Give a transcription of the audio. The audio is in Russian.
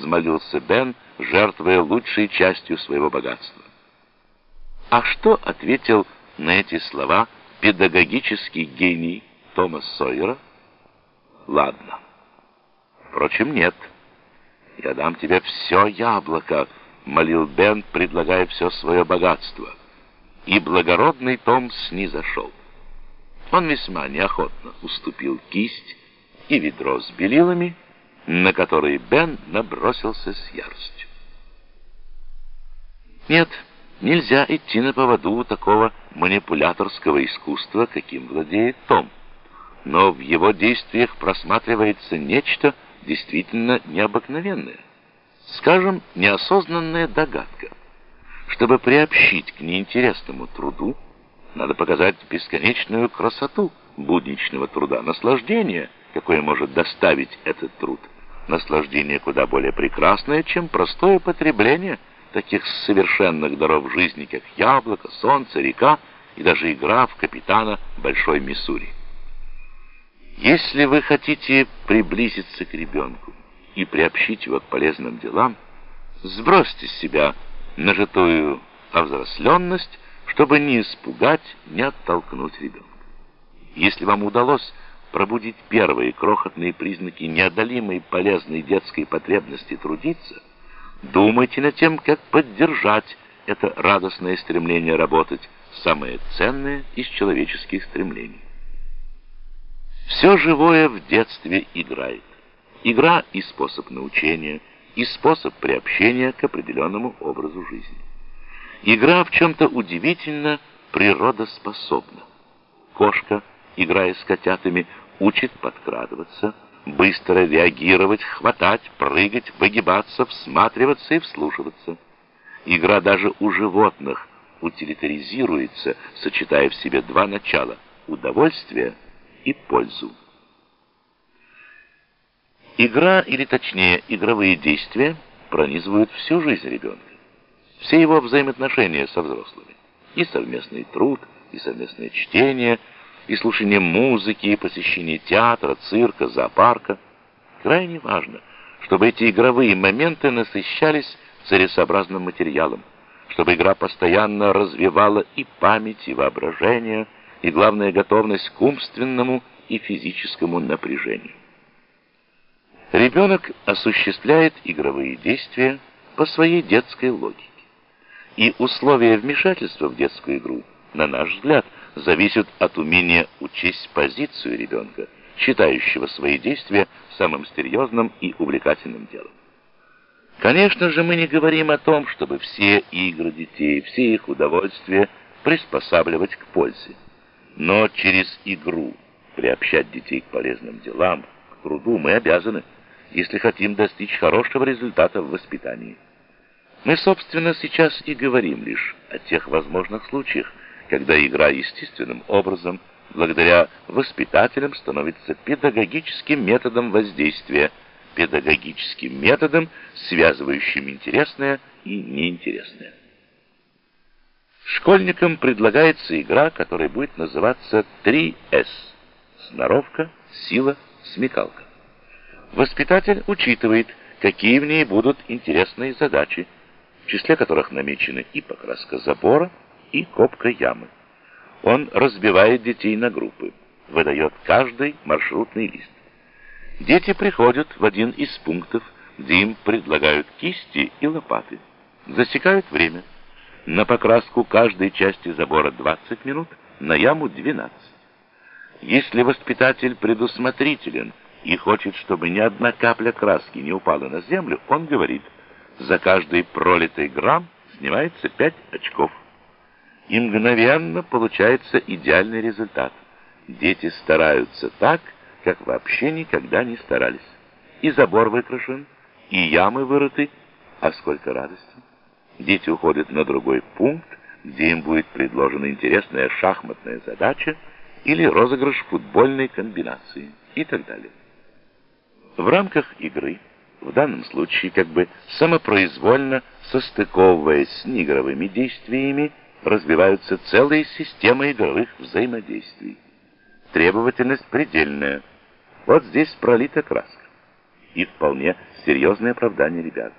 взмолился Бен, жертвуя лучшей частью своего богатства. А что ответил на эти слова педагогический гений Томас Сойера? Ладно. Впрочем, нет. Я дам тебе все яблоко, молил Бен, предлагая все свое богатство. И благородный Том снизошел. Он весьма неохотно уступил кисть и ведро с белилами, на которые Бен набросился с яростью. Нет, нельзя идти на поводу такого манипуляторского искусства, каким владеет Том. Но в его действиях просматривается нечто действительно необыкновенное. Скажем, неосознанная догадка. Чтобы приобщить к неинтересному труду, надо показать бесконечную красоту будничного труда, наслаждение, какое может доставить этот труд. Наслаждение куда более прекрасное, чем простое потребление таких совершенных даров жизни, как яблоко, солнце, река и даже игра в капитана Большой Миссури. Если вы хотите приблизиться к ребенку и приобщить его к полезным делам, сбросьте с себя нажитую овзросленность, чтобы не испугать, не оттолкнуть ребенка. Если вам удалось пробудить первые крохотные признаки неодолимой полезной детской потребности трудиться, думайте над тем, как поддержать это радостное стремление работать, самое ценное из человеческих стремлений. Все живое в детстве играет. Игра и способ научения, и способ приобщения к определенному образу жизни. Игра в чем-то удивительно природоспособна. Кошка, играя с котятами, учит подкрадываться, быстро реагировать, хватать, прыгать, выгибаться, всматриваться и вслушиваться. Игра даже у животных утилитаризируется, сочетая в себе два начала – удовольствие и пользу. Игра, или точнее игровые действия, пронизывают всю жизнь ребенка. Все его взаимоотношения со взрослыми. И совместный труд, и совместное чтение, и слушание музыки, и посещение театра, цирка, зоопарка. Крайне важно, чтобы эти игровые моменты насыщались целесообразным материалом, чтобы игра постоянно развивала и память, и воображение, и, главное, готовность к умственному и физическому напряжению. Ребенок осуществляет игровые действия по своей детской логике. И условия вмешательства в детскую игру, на наш взгляд, зависят от умения учесть позицию ребенка, считающего свои действия самым серьезным и увлекательным делом. Конечно же, мы не говорим о том, чтобы все игры детей, все их удовольствия приспосабливать к пользе. Но через игру приобщать детей к полезным делам, к труду мы обязаны если хотим достичь хорошего результата в воспитании. Мы, собственно, сейчас и говорим лишь о тех возможных случаях, когда игра естественным образом, благодаря воспитателям, становится педагогическим методом воздействия, педагогическим методом, связывающим интересное и неинтересное. Школьникам предлагается игра, которая будет называться 3С – сноровка, сила, смекалка. Воспитатель учитывает, какие в ней будут интересные задачи, в числе которых намечены и покраска забора, и копка ямы. Он разбивает детей на группы, выдает каждый маршрутный лист. Дети приходят в один из пунктов, где им предлагают кисти и лопаты. Засекают время. На покраску каждой части забора 20 минут, на яму 12. Если воспитатель предусмотрителен и хочет, чтобы ни одна капля краски не упала на землю, он говорит, за каждый пролитый грамм снимается 5 очков. И мгновенно получается идеальный результат. Дети стараются так, как вообще никогда не старались. И забор выкрашен, и ямы вырыты, а сколько радости. Дети уходят на другой пункт, где им будет предложена интересная шахматная задача или розыгрыш футбольной комбинации и так далее. В рамках игры, в данном случае как бы самопроизвольно состыковываясь с неигровыми действиями, развиваются целые системы игровых взаимодействий. Требовательность предельная. Вот здесь пролита краска. и вполне серьезное оправдание ребят.